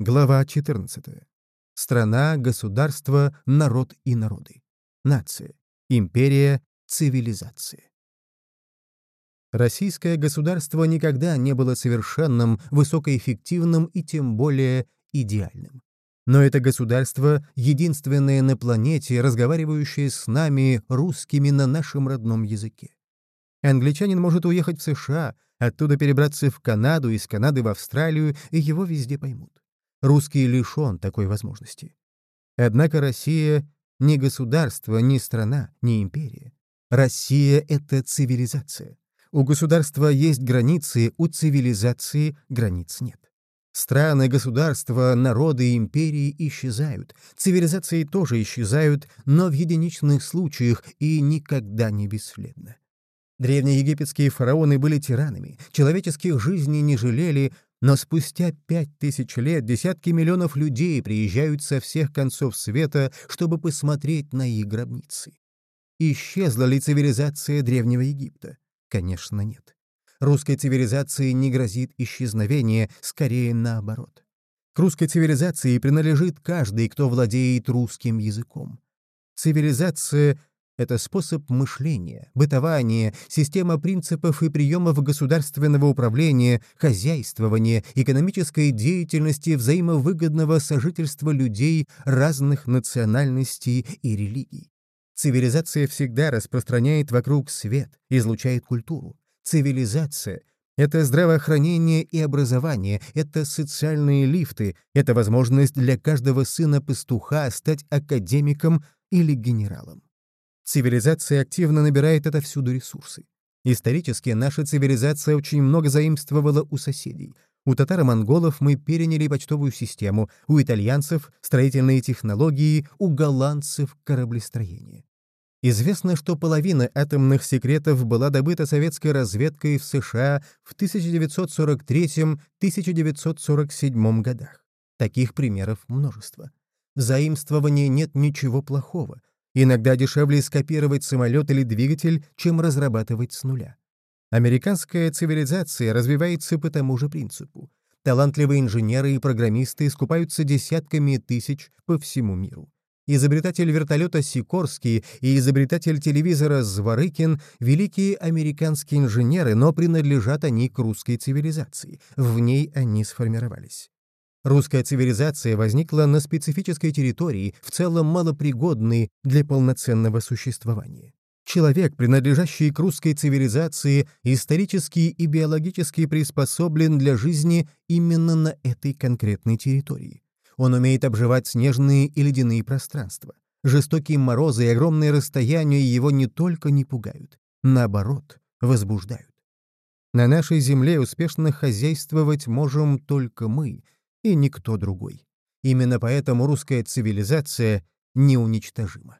Глава 14. Страна, государство, народ и народы. Нация. Империя. Цивилизация. Российское государство никогда не было совершенным, высокоэффективным и тем более идеальным. Но это государство — единственное на планете, разговаривающее с нами, русскими, на нашем родном языке. Англичанин может уехать в США, оттуда перебраться в Канаду, из Канады в Австралию, и его везде поймут. Русский лишен такой возможности. Однако Россия — не государство, не страна, не империя. Россия — это цивилизация. У государства есть границы, у цивилизации границ нет. Страны, государства, народы империи исчезают, цивилизации тоже исчезают, но в единичных случаях и никогда не бесследно. Древнеегипетские фараоны были тиранами, человеческих жизней не жалели, но спустя пять тысяч лет десятки миллионов людей приезжают со всех концов света, чтобы посмотреть на их гробницы. Исчезла ли цивилизация Древнего Египта? Конечно, нет русской цивилизации не грозит исчезновение, скорее наоборот. К русской цивилизации принадлежит каждый, кто владеет русским языком. Цивилизация — это способ мышления, бытования, система принципов и приемов государственного управления, хозяйствования, экономической деятельности, взаимовыгодного сожительства людей разных национальностей и религий. Цивилизация всегда распространяет вокруг свет, излучает культуру. Цивилизация — это здравоохранение и образование, это социальные лифты, это возможность для каждого сына пастуха стать академиком или генералом. Цивилизация активно набирает отовсюду ресурсы. Исторически наша цивилизация очень много заимствовала у соседей. У татаро-монголов мы переняли почтовую систему, у итальянцев — строительные технологии, у голландцев — кораблестроение. Известно, что половина атомных секретов была добыта советской разведкой в США в 1943-1947 годах. Таких примеров множество. В заимствовании нет ничего плохого. Иногда дешевле скопировать самолет или двигатель, чем разрабатывать с нуля. Американская цивилизация развивается по тому же принципу. Талантливые инженеры и программисты скупаются десятками тысяч по всему миру. Изобретатель вертолета Сикорский и изобретатель телевизора Зворыкин — великие американские инженеры, но принадлежат они к русской цивилизации. В ней они сформировались. Русская цивилизация возникла на специфической территории, в целом малопригодной для полноценного существования. Человек, принадлежащий к русской цивилизации, исторически и биологически приспособлен для жизни именно на этой конкретной территории. Он умеет обживать снежные и ледяные пространства. Жестокие морозы и огромные расстояния его не только не пугают, наоборот, возбуждают. На нашей земле успешно хозяйствовать можем только мы и никто другой. Именно поэтому русская цивилизация неуничтожима.